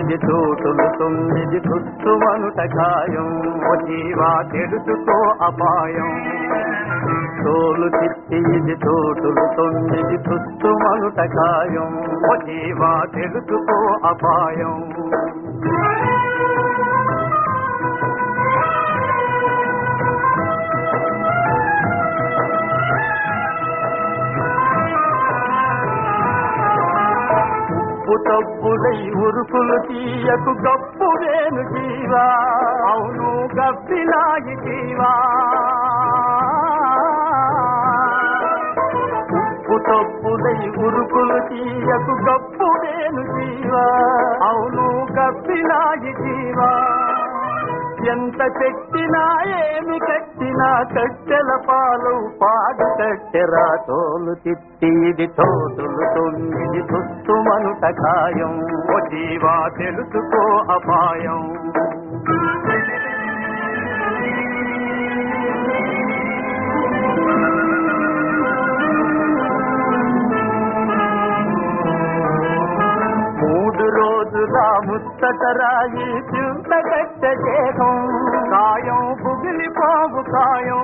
తొమ్మిది చోటులు తొమ్మిది తుత్తుమనుట ఖాయం. ఓ జీవా తెలుసుకో అపాయం. తోలు తిత్తి ఇది తోటులు తొమ్మిది తుత్తుమనుట ఖాయం. ఓ జీవా తెలుసుకో అపాయం. తప్పు తప్పులై ఉరుకులు తీయకు గప్పు నేను జీవా. అవును గబ్బిలాగి జీవా. తప్పు తప్పులై ఉరుకులు తీయకు గప్పు ఎంత పెట్టినా ఏమి కట్టినా కట్టెల పాలు పాడు కట్టెరా తోలు తిట్టి ఇది తోటులు తొమ్మిది తుస్తుమనుట ఖాయం. ఓ జీవా తెలుసుకో అపాయం. రోజుల ముత్తటరాయి చింత కట్ట దేహం కాయం. పుగిలిపోవు కాయం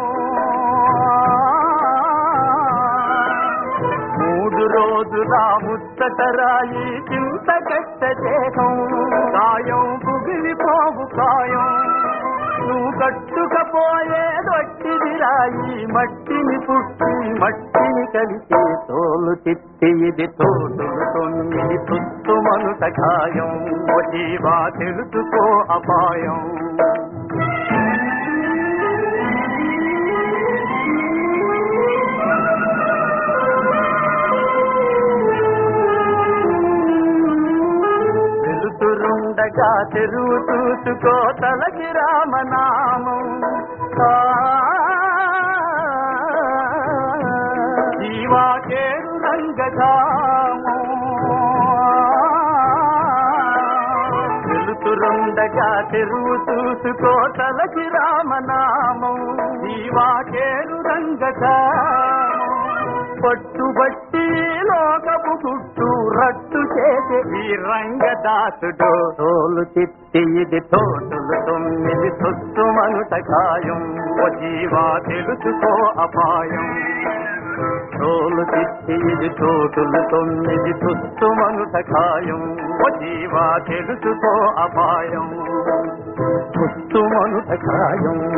మూడు రోజుల ముత్తటరాయి చింత కట్ట దేహం కాయం పుగిలిపోవు కాయం. నువ్వు కట్టుకపోయేదొట్టిది రాయి మట్టిని పుట్టి మట్టి మట్టిని కలిసి తోలు తిత్తి ఇది తోటులు తొమ్మిది తుత్తుమనుట ఖాయం. ఓ జీవా తెలుసుకో అపాయం. వెలుతురుండగా తెరువు చూసుకో తలకి శివా చేరు రంగధామం. వెలుతురుండగా తెరువు చూసుకో తలకి రామనామం. చేరు రంగధామం. పట్టుబట్టి లోకపు చుట్టూ రట్టు చేసే ఈ రంగదాసుడు. తోలు తిట్టి ఇది తోటలు తొమ్మిది తుత్తుమనుట ఖాయం ఓ జీవా తెలుసుకో అపాయం. ఇది తోటులు తొమ్మిది తుత్తుమనుట ఖాయం. ఓ జీవా తెలుసుకో అపాయం. తుత్తుమనుట ఖాయం.